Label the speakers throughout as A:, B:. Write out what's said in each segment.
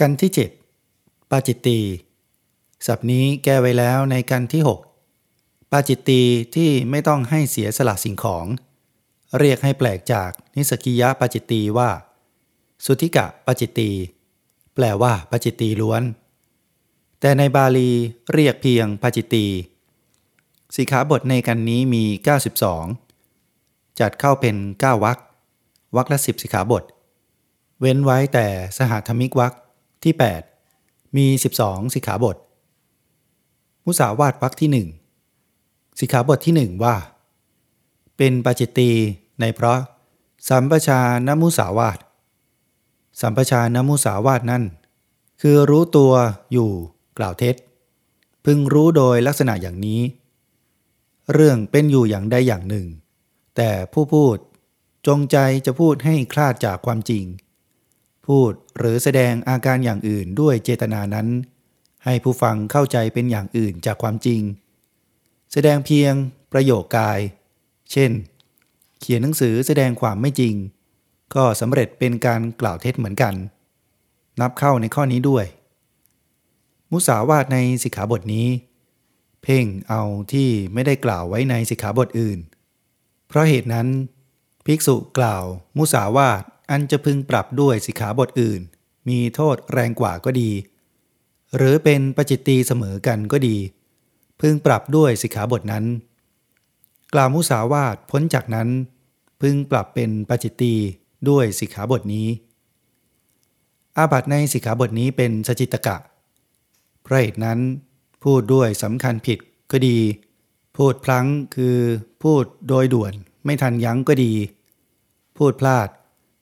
A: กันที่เจ็ดปาจิตตีศัพท์นี้แก้ไว้แล้วในกันที่หกปาจิตตีที่ไม่ต้องให้เสียสละสิ่งของ เรียกให้แปลกจากนิสกิยะปาจิตตีว่า สุธิกะปาจิตตีแปลว่าปาจิตตีล้วน แต่ในบาลีเรียกเพียงปาจิตตีสิขาบทในกันนี้มี 92 จัดเข้าเป็น 9วรรควรรคละ10สิขาบท เว้นไว้แต่สหธรรมิกวรรค ที่ 8 มี 12 สิกขาบท มุสาวาทวรรคที่ 1 สิกขาบทที่ 1 ว่า เป็นปาจิตตีในเพราะ สัมปชานมุสาวาท สัมปชานมุสาวาทนั่น คือรู้ตัวอยู่กล่าวเท็จ พึงรู้โดยลักษณะอย่างนี้ เรื่องเป็นอยู่อย่างใดอย่างหนึ่ง แต่ผู้พูดจงใจจะพูดให้คลาดจากความจริง พูดหรือแสดงอาการอย่างอื่นด้วยเจตนานั้น ให้ผู้ฟังเข้าใจเป็นอย่างอื่นจากความจริง แสดงเพียงประโยคกาย เช่น เขียนหนังสือแสดงความไม่จริง ก็สำเร็จเป็นการกล่าวเท็จเหมือนกัน นับเข้าในข้อนี้ด้วย มุสาวาทในสิกขาบทนี้ เพ่งเอาที่ไม่ได้กล่าวไว้ในสิกขาบทอื่น เพราะเหตุนั้น ภิกษุกล่าวมุสาวาท อันจะพึงปรับด้วยสิกขาบทอื่น มีโทษแรงกว่าก็ดี หรือเป็นปจิตตีเสมอกันก็ดี พึงปรับด้วยสิกขาบทนั้น กล่าวมุสาวาทพ้นจากนั้น พึงปรับเป็นปจิตตีด้วยสิกขาบทนี้ อาบัตในสิกขาบทนี้เป็นสจิตกะเพราะเหตุนั้นพูดด้วยสำคัญผิดก็ดี พูดพลั้งคือพูดโดยด่วนไม่ทันยั้งก็ดี พูดพลาด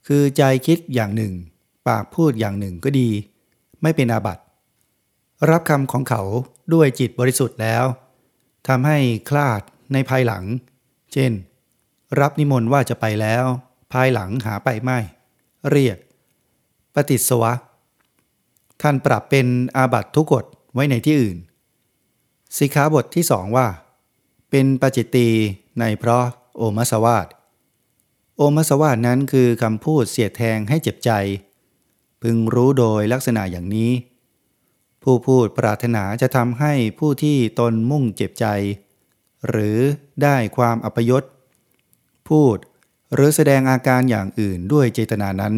A: คือใจคิดอย่างหนึ่ง ปากพูดอย่างหนึ่งก็ดี ไม่เป็นอาบัติ รับคำของเขาด้วยจิตบริสุทธิ์แล้วทำให้คลาดในภายหลัง เช่น รับนิมนต์ว่าจะไปแล้ว ภายหลังหาไปไม่ เรียก ปฏิสวะ ท่านปรับเป็นอาบัติทุกกฎไว้ในที่อื่น สิกขาบทที่สองว่า เป็นปจิตตีในเพราะโอมัสวาท โอมัสวาทนั้นคือคำพูดเสียดแทงให้เจ็บใจ พึงรู้โดยลักษณะอย่างนี้ ผู้พูดปรารถนาจะทำให้ผู้ที่ตนมุ่งเจ็บใจ หรือได้ความอัปยศ พูดหรือแสดงอาการอย่างอื่นด้วยเจตนานั้น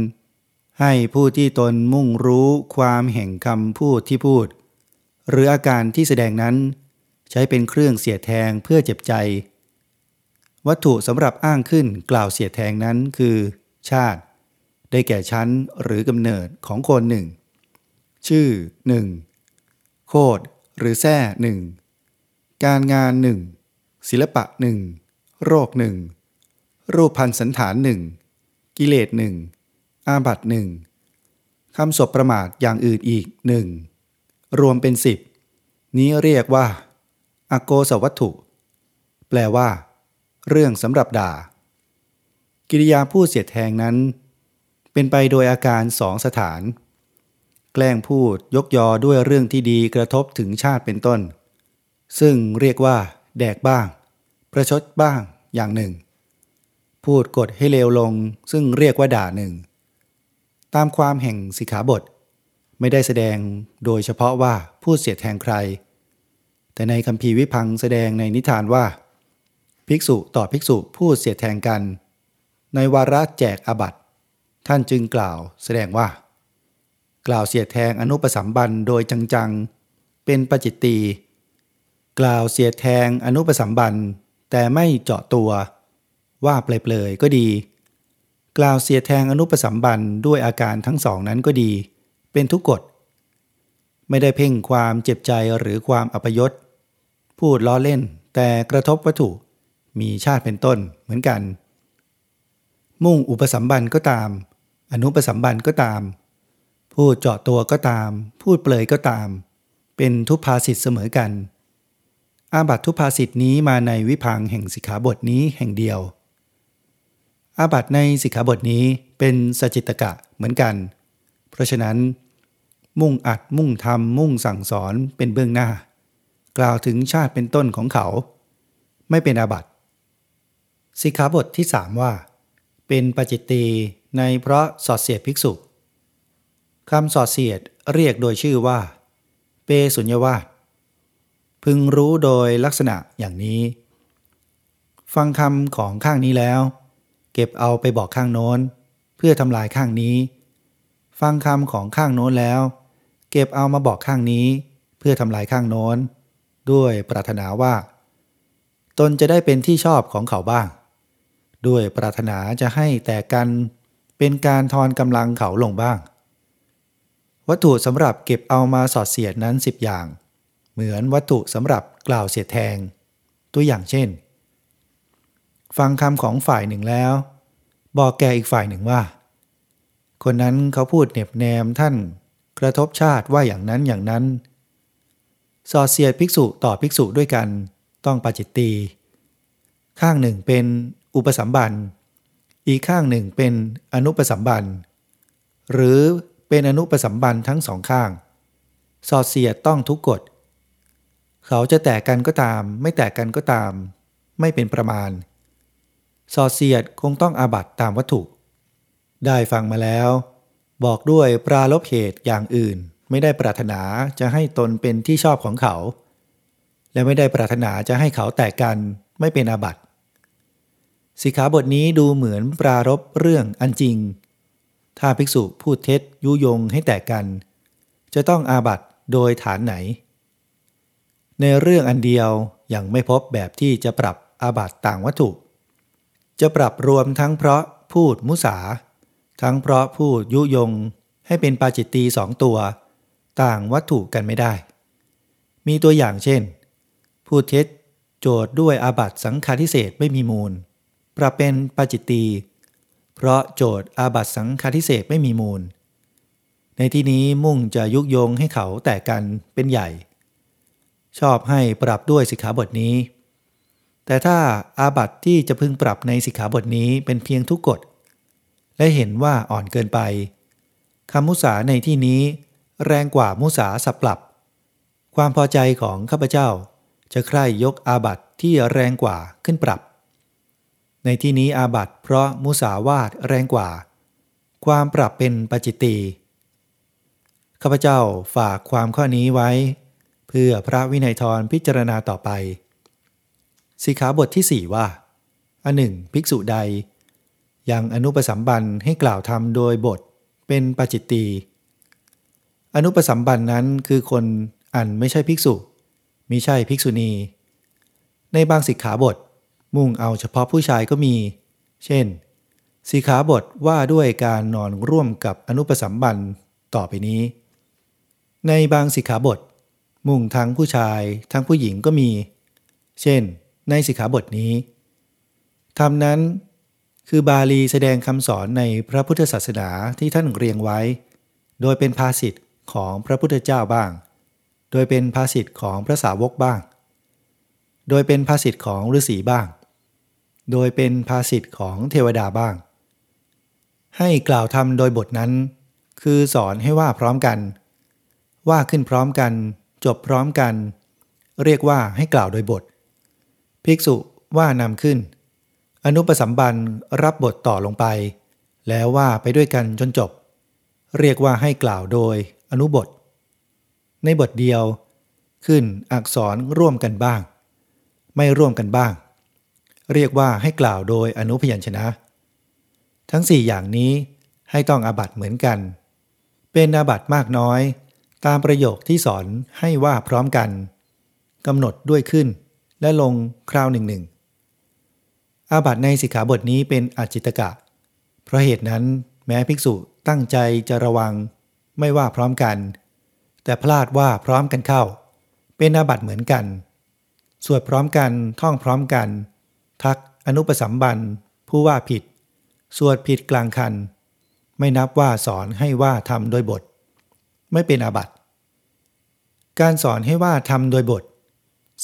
A: ให้ผู้ที่ตนมุ่งรู้ความแห่งคำพูดที่พูด หรืออาการที่แสดงนั้น ใช้เป็นเครื่องเสียดแทงเพื่อเจ็บใจ วัตถุสำหรับอ้างขึ้นกล่าวเสียแทงนั้นคือ ชาติ ได้แก่ชั้นหรือกำเนิดของคนหนึ่ง ชื่อหนึ่งโคดหรือแท้หนึ่งการงานหนึ่งศิลปะหนึ่งโรคหนึ่งรูปพันสันฐานหนึ่งกิเลสหนึ่งอาบัตหนึ่งคำศพประมาทอย่างอื่นอีกหนึ่งรวมเป็นสิบนี้เรียกว่า อโกสวัตถุ แปลว่า เรื่องสำหรับด่า กิริยาพูดเสียดแทงนั้น เป็นไปโดยอาการสองสถาน แกล้งพูดยกยอด้วยเรื่องที่ดีกระทบถึงชาติเป็นต้น ซึ่งเรียกว่า แดกบ้าง ประชดบ้างอย่างหนึ่ง พูดกดให้เลวลง ซึ่งเรียกว่าด่าหนึ่ง ตามความแห่งสิกขาบท ไม่ได้แสดงโดยเฉพาะว่าพูดเสียดแทงใคร แต่ในคำพีวิพังแสดงในนิทานว่า ภิกษุต่อภิกษุพูดเสียแทงกัน ในวาระแจกอบัตท่านจึงกล่าวแสดงว่า กล่าวเสียแทงอนุปสัมบันโดยจังๆ เป็นปจิตตีกล่าวเสียแทงอนุปสัมบันแต่ไม่เจาะตัว ว่าเปลยๆก็ดี กล่าวเสียแทงอนุปสัมบันด้วยอาการทั้งสองนั้นก็ดี เป็นทุกกฎไม่ได้เพ่งความเจ็บใจหรือความอัปยศ พูดล้อเล่นแต่กระทบวัตถุ มีชาติเป็นต้นเหมือนกัน มุ่งอุปสัมบันก็ตาม อนุปสัมบันก็ตาม พูดเจาะตัวก็ตาม พูดเปลยก็ตาม เป็นทุพภาสิทธ์เสมอกัน อาบัตทุพภาสิทธ์นี้มาในวิพังแห่งสิกขาบทนี้แห่งเดียว อาบัตในสิกขาบทนี้เป็นสจิตกะเหมือนกัน เพราะฉะนั้น มุ่งอัดมุ่งทำมุ่งสั่งสอนเป็นเบื้องหน้า กล่าวถึงชาติเป็นต้นของเขา ไม่เป็นอาบัต สิกขาบทที่สามว่า เป็นปจิตตีในเพราะสอดเสียดภิกษุคำสอดเสียดเรียกโดยชื่อว่า เปสุญญวาสพึงรู้โดยลักษณะอย่างนี้ ฟังคำของข้างนี้แล้ว เก็บเอาไปบอกข้างโน้น เพื่อทำลายข้างนี้ ฟังคำของข้างโน้นแล้ว เก็บเอามาบอกข้างนี้ เพื่อทำลายข้างโน้น ด้วยปรารถนาว่า ตนจะได้เป็นที่ชอบของเขาบ้าง ด้วยปรารถนาจะให้แต่กันเป็นการทอนกำลังเขาลงบ้าง วัตถุสำหรับเก็บเอามาสอดเสียดนั้นสิบอย่าง เหมือนวัตถุสำหรับกล่าวเสียดแทง ตัวอย่างเช่น ฟังคำของฝ่ายหนึ่งแล้ว บอกแกอีกฝ่ายหนึ่งว่า คนนั้นเขาพูดเน็บแนมท่านกระทบชาติว่าอย่างนั้นอย่างนั้น สอดเสียดภิกษุต่อภิกษุด้วยกัน ต้องปาจิตตีข้างหนึ่งเป็น อุปสัมบัน อีกข้างหนึ่งเป็นอนุปสัมบัน หรือเป็นอนุปสัมบันทั้งสองข้าง สอดเสียดต้องทุกกฎ เขาจะแตกกันก็ตาม ไม่แตกกันก็ตาม ไม่เป็นประมาณ สอดเสียดคงต้องอาบัตตามวัตถุ ได้ฟังมาแล้ว บอกด้วยปราลบเหตุอย่างอื่น ไม่ได้ปรารถนาจะให้ตนเป็นที่ชอบของเขา และไม่ได้ปรารถนาจะให้เขาแตกกันไม่เป็นอาบัติ สิกขาบทนี้ดูเหมือนปรารบเรื่องอันจริง ถ้าภิกษุพูดเท็จยุยงให้แตกกัน จะต้องอาบัตโดยฐานไหน ในเรื่องอันเดียวยังไม่พบแบบที่จะปรับอาบัตต่างวัตถุ จะปรับรวมทั้งเพราะพูดมุสา ทั้งเพราะพูดยุยงให้เป็นปาจิตตีสองตัว ต่างวัตถุกันไม่ได้ มีตัวอย่างเช่น พูดเท็จโจทย์ด้วยอาบัตสังฆาทิเศษไม่มีมูล ปรับเป็นปาจิตตี เพราะโจทย์อาบัตสังฆาทิเศษไม่มีมูล ในที่นี้มุ่งจะยุยงให้เขาแตกกันเป็นใหญ่ ชอบให้ปรับด้วยสิกขาบทนี้ แต่ถ้าอาบัตที่จะพึงปรับในสิกขาบทนี้เป็นเพียงทุกกฎ และเห็นว่าอ่อนเกินไปคำมุสาในที่นี้แรงกว่ามุสาสับปรับ ความพอใจของข้าพเจ้า จะใคร่ยกอาบัตที่แรงกว่าขึ้นปรับ ในที่นี้อาบัตเพราะมุสาวาทแรงกว่า ความปรับเป็นปจิตตีข้าพเจ้าฝากความข้อนี้ไว้ เพื่อพระวินัยทรพิจารณาต่อไป สิขาบทที่สี่ว่า อันหนึ่งภิกษุใด ยังอนุปสัมบันให้กล่าวทำโดยบทเป็นปจิตตีอนุปสัมบันนั้นคือคนอันไม่ใช่ภิกษุมิใช่ภิกษุณี ในบางสิกขาบท มุ่งเอาเฉพาะผู้ชายก็มี เช่น สีขาบทว่าด้วยการนอนร่วมกับอนุปสัมบันต่อไปนี้ ในบางสิขาบท มุ่งทั้งผู้ชายทั้งผู้หญิงก็มี เช่น ในสิขาบทนี้ทำนั้นคือบาลีแสดงคำสอนในพระพุทธศาสนาที่ท่านเรียงไว้ โดยเป็นภาษิตของพระพุทธเจ้าบ้าง โดยเป็นภาษิตของพระสาวกบ้าง โดยเป็นภาษิตของฤาษีบ้าง โดยเป็นภาษิตของเทวดาบ้าง ให้กล่าวทำโดยบทนั้น คือสอนให้ว่าพร้อมกัน ว่าขึ้นพร้อมกัน จบพร้อมกัน เรียกว่าให้กล่าวโดยบท ภิกษุว่านำขึ้น อนุปสัมบันรับบทต่อลงไป แล้วว่าไปด้วยกันจนจบ เรียกว่าให้กล่าวโดยอนุบท ในบทเดียว ขึ้นอักษรร่วมกันบ้าง ไม่ร่วมกันบ้าง เรียกว่าให้กล่าวโดยอนุพยัญชนะ ทั้งสี่อย่างนี้ให้ต้องอาบัตเหมือนกัน เป็นอาบัตมากน้อย ตามประโยคที่สอนให้ว่าพร้อมกันกำหนดด้วยขึ้น และลงคราวหนึ่งหนึ่งอาบัตในสิกขาบทนี้เป็นอจิตกะ เพราะเหตุนั้นแม้ภิกษุตั้งใจจะระวังไม่ว่าพร้อมกัน แต่พลาดว่าพร้อมกันเข้า เป็นอาบัตเหมือนกัน สวดพร้อมกันท่องพร้อมกัน ทักอนุปสัมบันผู้ว่าผิด สวดผิดกลางคัน ไม่นับว่าสอนให้ว่าทำโดยบท ไม่เป็นอาบัติ การสอนให้ว่าทำโดยบท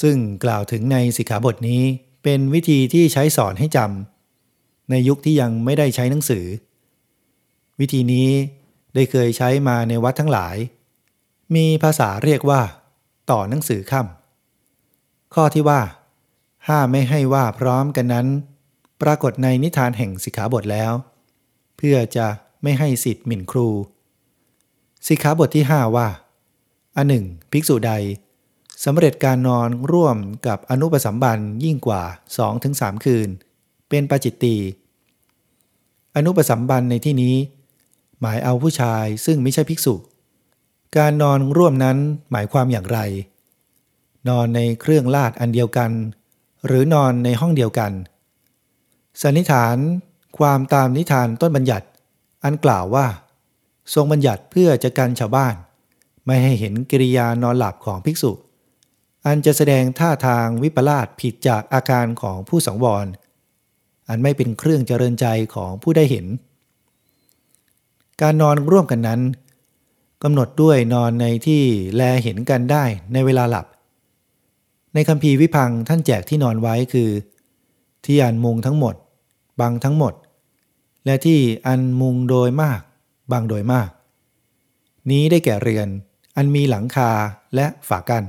A: ซึ่งกล่าวถึงในสิกขาบทนี้เป็นวิธีที่ใช้สอนให้จำในยุคที่ยังไม่ได้ใช้หนังสือ วิธีนี้ได้เคยใช้มาในวัดทั้งหลาย มีภาษาเรียกว่า ต่อหนังสือค่ำข้อที่ว่า ห้าไม่ให้ว่าพร้อมกันนั้น ปรากฏในนิทานแห่งสิกขาบทแล้ว เพื่อจะไม่ให้สิทธิ์หมิ่นครู สิกขาบทที่ 5 ว่า อันหนึ่งภิกษุใดสำเร็จการนอนร่วมกับอนุปสัมบันยิ่งกว่า 2-3 คืน เป็นปาจิตตีอนุปสัมบันในที่นี้ หมายเอาผู้ชายซึ่งไม่ใช่ภิกษุ การนอนร่วมนั้นหมายความอย่างไร นอนในเครื่องลาดอันเดียวกัน หรือนอนในห้องเดียวกัน สันนิษฐานความตามนิทานต้นบัญญัติ อันกล่าวว่า ทรงบัญญัติเพื่อจะกันชาวบ้าน ไม่ให้เห็นกิริยานอนหลับของภิกษุ อันจะแสดงท่าทางวิปลาสผิดจากอาการของผู้สังวร อันไม่เป็นเครื่องเจริญใจของผู้ได้เห็น การนอนร่วมกันนั้นกำหนดด้วยนอนในที่แลเห็นกันได้ในเวลาหลับ ในคำพีวิพังท่านแจกที่นอนไว้คือ ที่อันมุงทั้งหมด บังทั้งหมด และที่อันมุงโดยมาก บังโดยมาก นี้ได้แก่เรือน อันมีหลังคาและฝากัน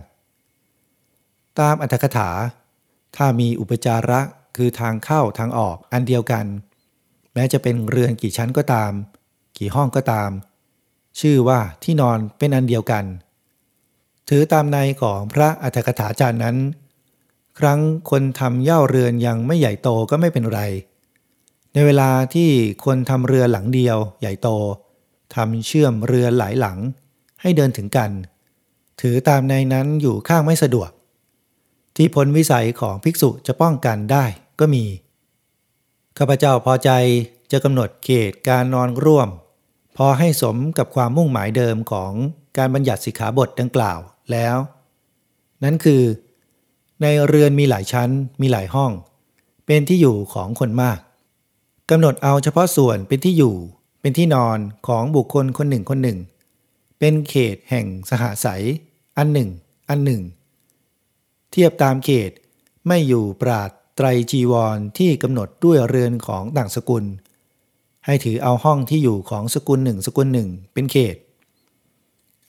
A: ตามอัตถกถา ถ้ามีอุปจาระคือทางเข้าทางออกอันเดียวกัน แม้จะเป็นเรือนกี่ชั้นก็ตาม กี่ห้องก็ตาม ชื่อว่าที่นอนเป็นอันเดียวกัน ถือตามในของพระอัตถกถาจารย์นั้น ครั้งคนทำเย่าเรือนยังไม่ใหญ่โตก็ไม่เป็นไร ในเวลาที่คนทำเรือหลังเดียวใหญ่โตทำเชื่อมเรือหลายหลังให้เดินถึงกัน ถือตามในนั้นอยู่ข้างไม่สะดวก ที่พ้นวิสัยของภิกษุจะป้องกันได้ก็มี ข้าพเจ้าพอใจจะกำหนดเขตการนอนร่วม พอให้สมกับความมุ่งหมายเดิมของการบัญญัติสิกขาบทดังกล่าว แล้ว นั้นคือ ในเรือนมีหลายชั้นมีหลายห้อง เป็นที่อยู่ของคนมากกำหนดเอาเฉพาะส่วนเป็นที่อยู่ เป็นที่นอนของบุคคลคนหนึ่งคนหนึ่ง เป็นเขตแห่งสหสายอันหนึ่ง อันหนึ่ง เทียบตามเขตไม่อยู่ปราดไตรจีวรที่กำหนดด้วยเรือนของต่างสกุล ให้ถือเอาห้องที่อยู่ของสกุลหนึ่งสกุลหนึ่ง เป็นเขต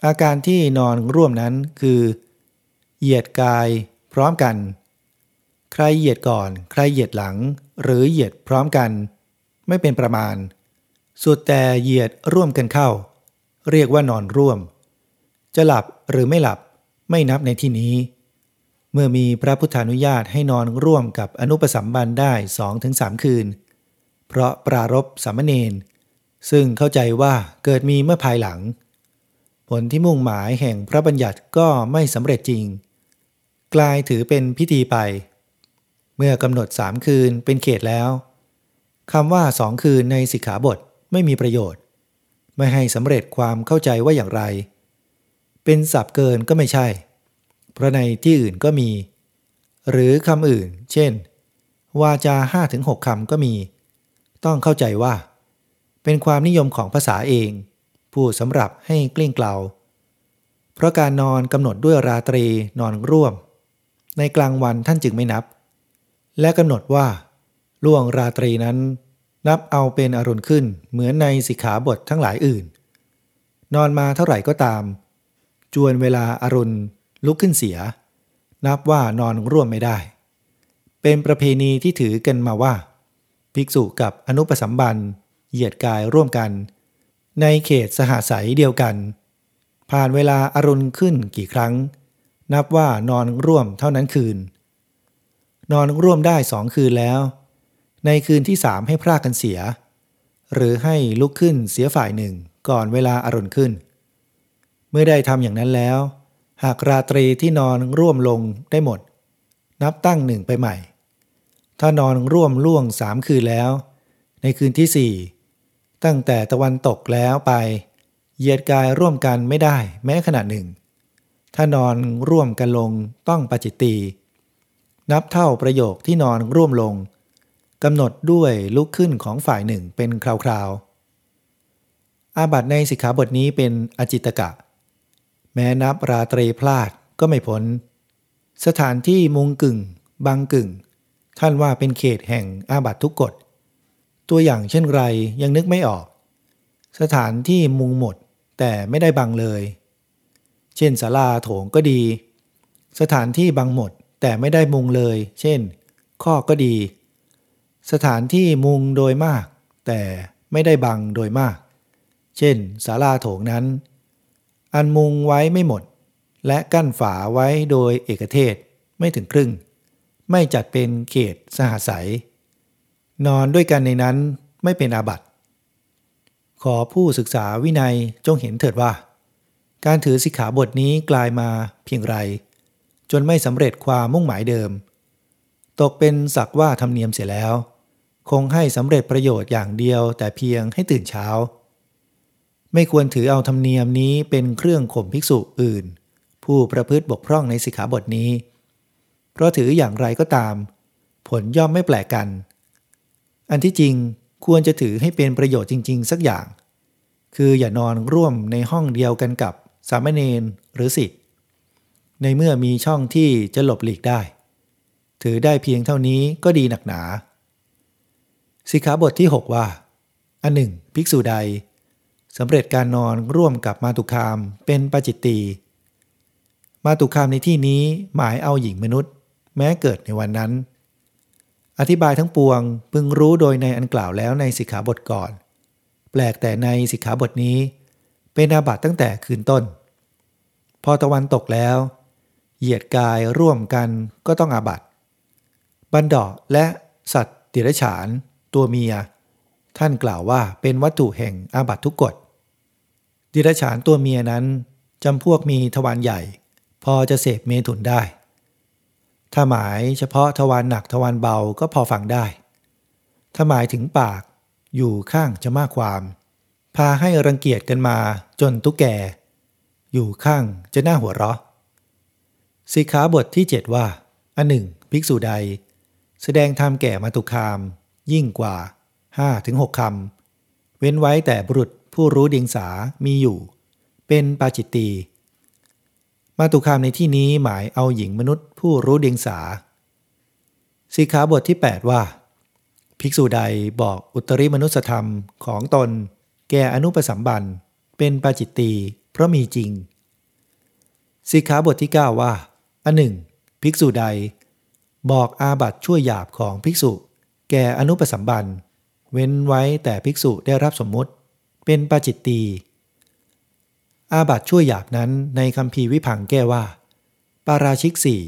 A: อาการที่นอนร่วมนั้นคือ เหยียดกายพร้อมกัน ใครเหยียดก่อน ใครเหยียดหลัง หรือเหยียดพร้อมกัน ไม่เป็นประมาณ สุดแต่เหยียดร่วมกันเข้า เรียกว่านอนร่วม จะหลับหรือไม่หลับไม่นับในที่นี้ เมื่อมีพระพุทธานุญาตให้นอนร่วมกับอนุปสัมบันได้สองถึงสามคืน เพราะปรารบสามเณรซึ่งเข้าใจว่าเกิดมีเมื่อภายหลัง ผลที่มุ่งหมายแห่งพระบัญญัติก็ไม่สำเร็จจริง กลายถือเป็นพิธีไป เมื่อกำหนดสามคืนเป็นเขตแล้วคำว่าสองคืนในสิกขาบทไม่มีประโยชน์ ไม่ให้สำเร็จความเข้าใจว่าอย่างไร เป็นศัพท์เกินก็ไม่ใช่ เพราะในที่อื่นก็มี หรือคำอื่น เช่น วาจาห้าถึงหกคำก็มี ต้องเข้าใจว่า เป็นความนิยมของภาษาเอง พูดสำหรับให้กลิ้งเกลาเพราะการนอนกำหนดด้วยราตรีนอนร่วม ในกลางวันท่านจึงไม่นับ และกำหนดว่า ล่วงราตรีนั้น นับเอาเป็นอรุณขึ้นเหมือนในสิกขาบททั้งหลายอื่น นอนมาเท่าไหร่ก็ตาม จวนเวลาอารุณลุกขึ้นเสีย นับว่านอนร่วมไม่ได้ เป็นประเพณีที่ถือกันมาว่า ภิกษุกับอนุปสัมบันเหยียดกายร่วมกัน ในเขตสหสายเดียวกัน ผ่านเวลาอารุณขึ้นกี่ครั้ง นับว่านอนร่วมเท่านั้นคืน นอนร่วมได้สองคืนแล้ว ในคืนที่สามให้พรากกันเสีย หรือให้ลุกขึ้นเสียฝ่ายหนึ่งก่อนเวลาอารุณขึ้น เมื่อได้ทำอย่างนั้นแล้ว หากราตรีที่นอนร่วมลงได้หมด นับตั้งหนึ่งไปใหม่ ถ้านอนร่วมล่วงสามคืนแล้ว ในคืนที่สี่ ตั้งแต่ตะวันตกแล้วไป เหยียดกายร่วมกันไม่ได้แม้ขณะหนึ่ง ถ้านอนร่วมกันลงต้องปจิตตีนับเท่าประโยคที่นอนร่วมลงกำหนดด้วยลุกขึ้นของฝ่ายหนึ่งเป็นคราวๆ อาบัตในสิกขาบทนี้เป็นอจิตกะ แม้นับราตรีพลาดก็ไม่พ้น สถานที่มุงกึ่งบังกึ่ง ท่านว่าเป็นเขตแห่งอาบัตทุกกฎ ตัวอย่างเช่นไรยังนึกไม่ออก สถานที่มุงหมดแต่ไม่ได้บังเลย เช่นศาลาโถงก็ดี สถานที่บังหมดแต่ไม่ได้มุงเลย เช่น ข้อก็ดี สถานที่มุงโดยมาก แต่ไม่ได้บังโดยมาก เช่นศาลาโถงนั้น อันมุงไว้ไม่หมด และกั้นฝาไว้โดยเอกเทศไม่ถึงครึ่ง ไม่จัดเป็นเขตสหสัย นอนด้วยกันในนั้นไม่เป็นอาบัติ ขอผู้ศึกษาวินัยจงเห็นเถิดว่า การถือสิกขาบทนี้กลายมาเพียงไร จนไม่สำเร็จความมุ่งหมายเดิม ตกเป็นสักว่าธรรมเนียมเสียแล้ว คงให้สำเร็จประโยชน์อย่างเดียวแต่เพียงให้ตื่นเช้า ไม่ควรถือเอาธรรมเนียมนี้เป็นเครื่องข่มภิกษุอื่น ผู้ประพฤติบกพร่องในสิกขาบทนี้ เพราะถืออย่างไรก็ตาม ผลย่อมไม่แปลกกัน อันที่จริงควรจะถือให้เป็นประโยชน์จริง ๆ สักอย่าง คืออย่านอนร่วมในห้องเดียวกันกับสามเณรหรือสิทธิ์ในเมื่อมีช่องที่จะหลบหลีกได้ ถือได้เพียงเท่านี้ก็ดีหนักหนา สิกขาบทที่ 6 ว่า อันหนึ่ง ภิกษุใดสำเร็จการนอนร่วมกับมาตุคามเป็นปาจิตตีมาตุคามในที่นี้หมายเอาหญิงมนุษย์ แม้เกิดในวันนั้น อธิบายทั้งปวงพึงรู้โดยในอันกล่าวแล้วในสิกขาบทก่อน แปลกแต่ในสิกขาบทนี้ เป็นอาบัตตั้งแต่คืนต้น พอตะวันตกแล้ว เหยียดกายร่วมกันก็ต้องอาบัตบันดอกและสัตว์ติรฉานตัวเมีย ท่านกล่าวว่าเป็นวัตถุแห่งอาบัตทุกกฎดิรฉานตัวเมียนั้นจำพวกมีทวารใหญ่ พอจะเสพเมถุนได้ ถ้าหมายเฉพาะทวารหนักทวารเบาก็พอฟังได้ ถ้าหมายถึงปากอยู่ข้างจะมากความ พาให้รังเกียจกันมาจนตุกแก อยู่ข้างจะน่าหัวเราะสิกขาบทที่ 7 ว่า อันหนึ่งภิกษุใด แสดงธรรมแก่มาตุคาม ยิ่งกว่า 5-6คำเว้นไว้แต่บุรุษผู้รู้เดียงสามีอยู่ เป็นปาจิตตี มาตุคามในที่นี้หมายเอาหญิงมนุษย์ผู้รู้เดียงสาสิกขาบทที่ 8 ว่า ภิกษุใดบอกอุตริมนุสธรรมของตน แก่อนุปสัมบันเป็นปาจิตตีเพราะมีจริงสิกขาบทที่ 9 ว่า อันหนึ่ง ภิกษุใด บอกอาบัตช่วยหยาบของภิกษุ แก่อนุปสัมบันเว้นไว้แต่ภิกษุได้รับสมมุติ เป็นปาจิตตี อาบัตช่วยหยาบนั้นในคำพีวิพังแก้ว่า ปาราชิกสี่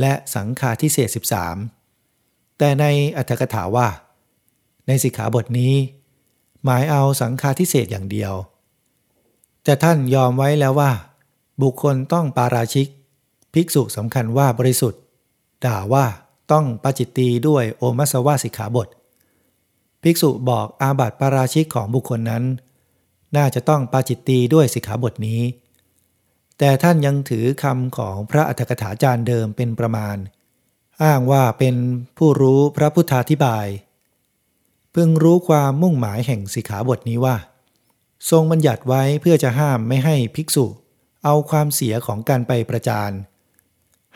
A: และสังฆาทิเศษ13 แต่ในอัตถกถาว่า ในสิกขาบทนี้ หมายเอาสังฆาทิเศษอย่างเดียว แต่ท่านยอมไว้แล้วว่า บุคคลต้องปาราชิก ภิกษุสำคัญว่าบริสุทธิ์ ด่าว่าต้องปาจิตตีด้วยโอมัสวาสิกขาบท ภิกษุบอกอาบัติปาราชิกของบุคคลนั้น น่าจะต้องปาจิตตีด้วยสิกขาบทนี้ แต่ท่านยังถือคำของพระอัฏฐกถาจารย์เดิมเป็นประมาณ อ้างว่าเป็นผู้รู้พระพุทธาธิบาย เพิ่งรู้ความมุ่งหมายแห่งสิกขาบทนี้ว่า ทรงบัญญัติไว้เพื่อจะห้ามไม่ให้ภิกษุ เอาความเสียของการไปประจาน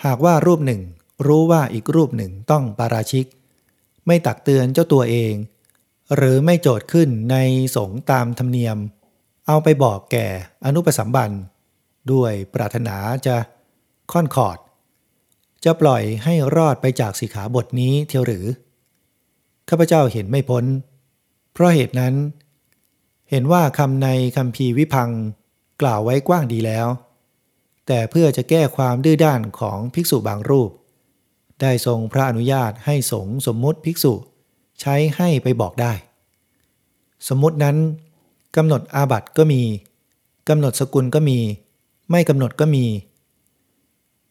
A: หากว่ารูปหนึ่งรู้ว่าอีกรูปหนึ่งต้องปาราชิก ไม่ตักเตือนเจ้าตัวเอง หรือไม่โจทย์ขึ้นในสงตามธรรมเนียม เอาไปบอกแก่อนุปสัมบันด้วยปรารถนาจะค่อนขอด จะปล่อยให้รอดไปจากสีขาบทนี้เทียวหรือ ข้าพเจ้าเห็นไม่พ้น เพราะเหตุนั้น เห็นว่าคำในคำพีวิพังกล่าวไว้กว้างดีแล้ว แต่เพื่อจะแก้ความดื้อด้านของภิกษุบางรูป ได้ทรงพระอนุญาตให้สงสมมุติภิกษุ ใช้ให้ไปบอกได้ สมมุตินั้น กำหนดอาบัตก็มีกำหนดสกุลก็มี ไม่กำหนดก็มี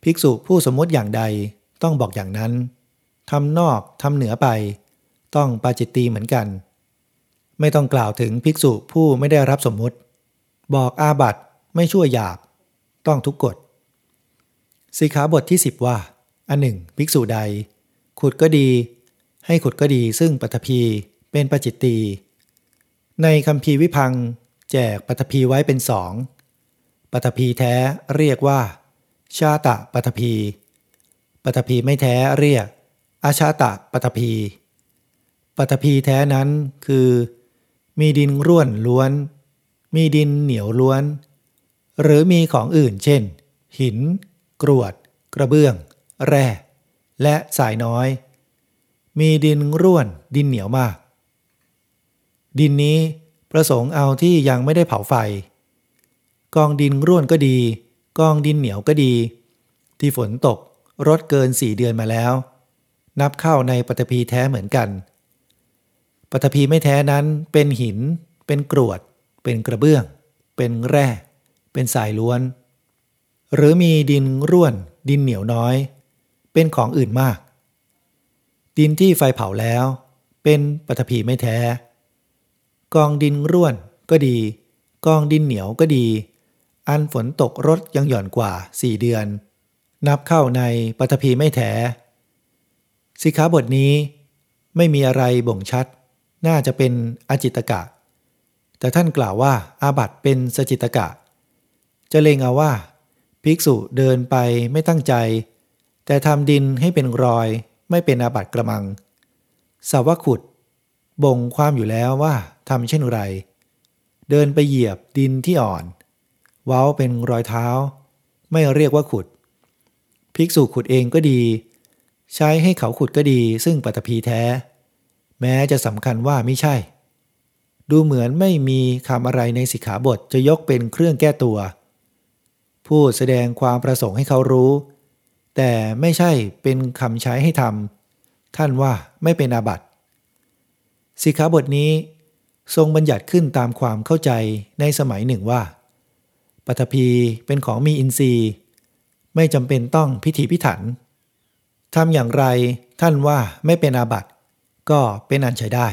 A: ภิกษุผู้สมมติอย่างใดต้องบอกอย่างนั้นทำนอกทำเหนือไป ต้องปาจิตตีเหมือนกัน ไม่ต้องกล่าวถึงภิกษุผู้ไม่ได้รับสมมติ บอกอาบัตไม่ชั่วหยาบ ต้องทุกกฎสีขาบทที่ 10 ว่า อันหนึ่งภิกษุใด ขุดก็ดี ให้ขุดก็ดีซึ่งปัตภีเป็นปาจิตตี ในคำพีวิพังแจกปัตภีไว้เป็นสองปัตภีแท้เรียกว่า ชาตะปัตภีปัตภีไม่แท้เรียก อาชาตะปัตภีปัตภีแท้นั้นคือ มีดินร่วนล้วน มีดินเหนียวล้วน หรือมีของอื่นเช่น หิน กรวด กระเบื้อง แร่ และสายน้อย มีดินร่วนดินเหนียวมาก ดินนี้ประสงค์เอาที่ยังไม่ได้เผาไฟ กองดินร่วนก็ดี กองดินเหนียวก็ดี ที่ฝนตกรดเกินสี่เดือนมาแล้ว นับเข้าในปฐพีแท้เหมือนกัน ปฐพีไม่แท้นั้นเป็นหิน เป็นกรวด เป็นกระเบื้อง เป็นแร่ เป็นสายล้วน หรือมีดินร่วน ดินเหนียวน้อย เป็นของอื่นมาก ดินที่ไฟเผาแล้ว เป็นปฐพีไม่แท้ กองดินร่วนก็ดี กองดินเหนียวก็ดี อันฝนตกรดยังหย่อนกว่าสี่เดือน นับเข้าในปฐพีไม่แท้สิขาบทนี้ ไม่มีอะไรบ่งชัด น่าจะเป็นอจิตกะ แต่ท่านกล่าวว่าอาบัตเป็นสจิตกะ จะเลงเอาว่า ภิกษุเดินไปไม่ตั้งใจ แต่ทำดินให้เป็นรอย ไม่เป็นอาบัตกระมังสาวขุดบ่งความอยู่แล้วว่า ทำเช่นไร เดินไปเหยียบดินที่อ่อน เว้าเป็นรอยเท้า ไม่เรียกว่าขุด ภิกษุขุดเองก็ดี ใช้ให้เขาขุดก็ดี ซึ่งปัตภีแท้ แม้จะสำคัญว่าไม่ใช่ ดูเหมือนไม่มีคำอะไรในสิกขาบทจะยกเป็นเครื่องแก้ตัวพูดแสดงความประสงค์ให้เขารู้ แต่ไม่ใช่เป็นคำใช้ให้ทำท่านว่าไม่เป็นอาบัติสิกขาบทนี้ ทรงบัญญัติขึ้นตามความเข้าใจในสมัยหนึ่งว่าปฐพีเป็นของมีอินทรีย์ ไม่จำเป็นต้องพิถีพิถันทำอย่างไรท่านว่าไม่เป็นอาบัติ ก็เป็นอันใช้ได้